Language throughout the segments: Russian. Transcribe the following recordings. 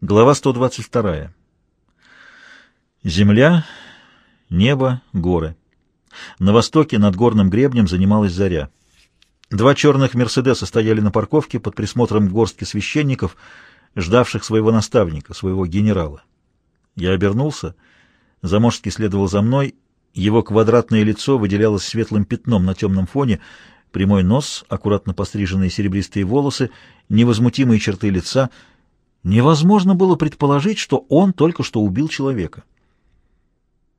Глава 122. Земля, небо, горы. На востоке над горным гребнем занималась заря. Два черных «Мерседеса» стояли на парковке под присмотром горстки священников, ждавших своего наставника, своего генерала. Я обернулся. Заморский следовал за мной. Его квадратное лицо выделялось светлым пятном на темном фоне, прямой нос, аккуратно постриженные серебристые волосы, невозмутимые черты лица — Невозможно было предположить, что он только что убил человека.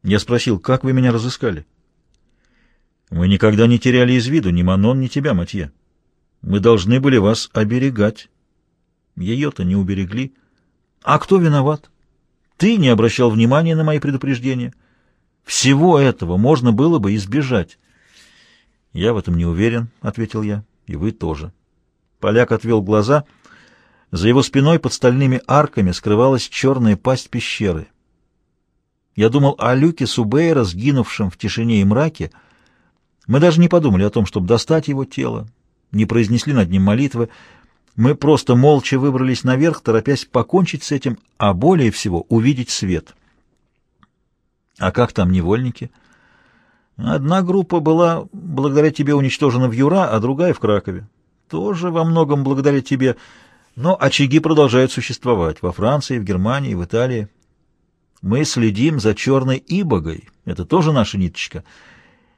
Я спросил, как вы меня разыскали? Мы никогда не теряли из виду ни Манон, ни тебя, Матье. Мы должны были вас оберегать. Ее-то не уберегли. А кто виноват? Ты не обращал внимания на мои предупреждения. Всего этого можно было бы избежать. Я в этом не уверен, — ответил я, — и вы тоже. Поляк отвел глаза — за его спиной под стальными арками скрывалась черная пасть пещеры. Я думал о Люке Субейра, сгинувшем в тишине и мраке. Мы даже не подумали о том, чтобы достать его тело, не произнесли над ним молитвы. Мы просто молча выбрались наверх, торопясь покончить с этим, а более всего увидеть свет. А как там невольники? Одна группа была благодаря тебе уничтожена в Юра, а другая в Кракове. Тоже во многом благодаря тебе... Но очаги продолжают существовать во Франции, в Германии, в Италии. Мы следим за черной ибогой. Это тоже наша ниточка.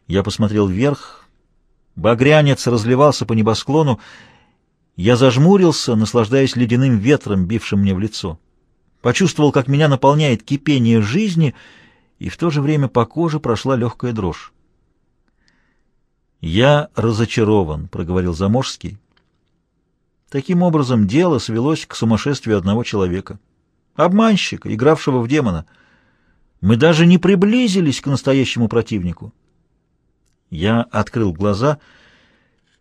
Я посмотрел вверх. Багрянец разливался по небосклону. Я зажмурился, наслаждаясь ледяным ветром, бившим мне в лицо. Почувствовал, как меня наполняет кипение жизни, и в то же время по коже прошла легкая дрожь. «Я разочарован», — проговорил Заморский. Таким образом, дело свелось к сумасшествию одного человека. Обманщика, игравшего в демона. Мы даже не приблизились к настоящему противнику. Я открыл глаза.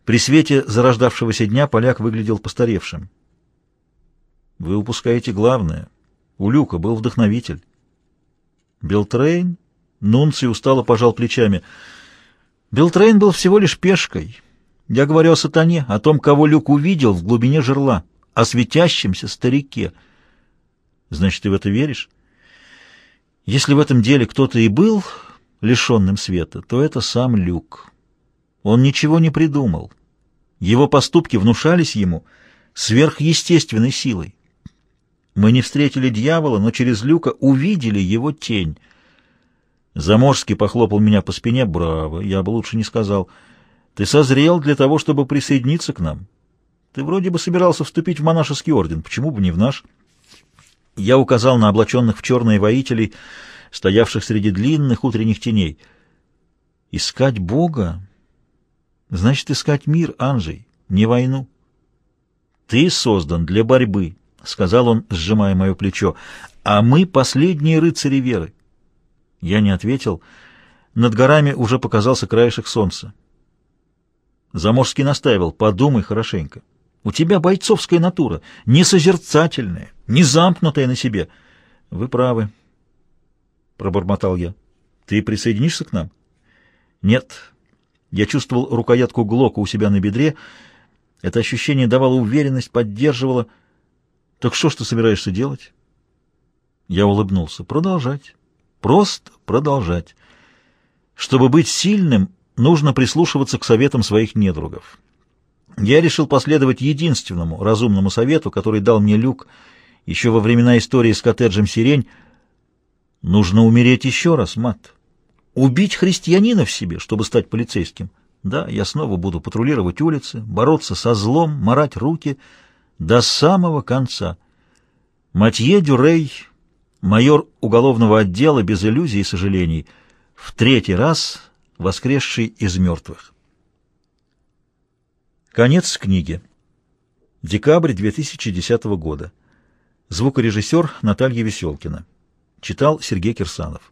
При свете зарождавшегося дня поляк выглядел постаревшим. Вы упускаете главное. У Люка был вдохновитель. Белтрейн? Нунций устало пожал плечами. Белтрейн был всего лишь пешкой. Я говорю о сатане, о том, кого Люк увидел в глубине жерла, о светящемся старике. Значит, ты в это веришь? Если в этом деле кто-то и был лишенным света, то это сам Люк. Он ничего не придумал. Его поступки внушались ему сверхъестественной силой. Мы не встретили дьявола, но через Люка увидели его тень. Заморский похлопал меня по спине. «Браво! Я бы лучше не сказал». Ты созрел для того, чтобы присоединиться к нам. Ты вроде бы собирался вступить в монашеский орден, почему бы не в наш? Я указал на облаченных в черные воителей, стоявших среди длинных утренних теней. Искать Бога значит искать мир, Анжей, не войну. Ты создан для борьбы, — сказал он, сжимая мое плечо, — а мы последние рыцари веры. Я не ответил. Над горами уже показался краешек солнца. Заморский настаивал, подумай хорошенько. У тебя бойцовская натура, не созерцательная, не замкнутая на себе. Вы правы, пробормотал я. Ты присоединишься к нам? Нет. Я чувствовал рукоятку Глока у себя на бедре. Это ощущение давало уверенность, поддерживало. Так что ж ты собираешься делать? Я улыбнулся. Продолжать. Просто продолжать. Чтобы быть сильным, нужно прислушиваться к советам своих недругов. Я решил последовать единственному разумному совету, который дал мне Люк еще во времена истории с коттеджем «Сирень». Нужно умереть еще раз, Мат. Убить христианина в себе, чтобы стать полицейским. Да, я снова буду патрулировать улицы, бороться со злом, марать руки до самого конца. Матье Дюрей, майор уголовного отдела без иллюзий и сожалений, в третий раз воскресший из мертвых. Конец книги. Декабрь 2010 года. Звукорежиссер Наталья Веселкина. Читал Сергей Кирсанов.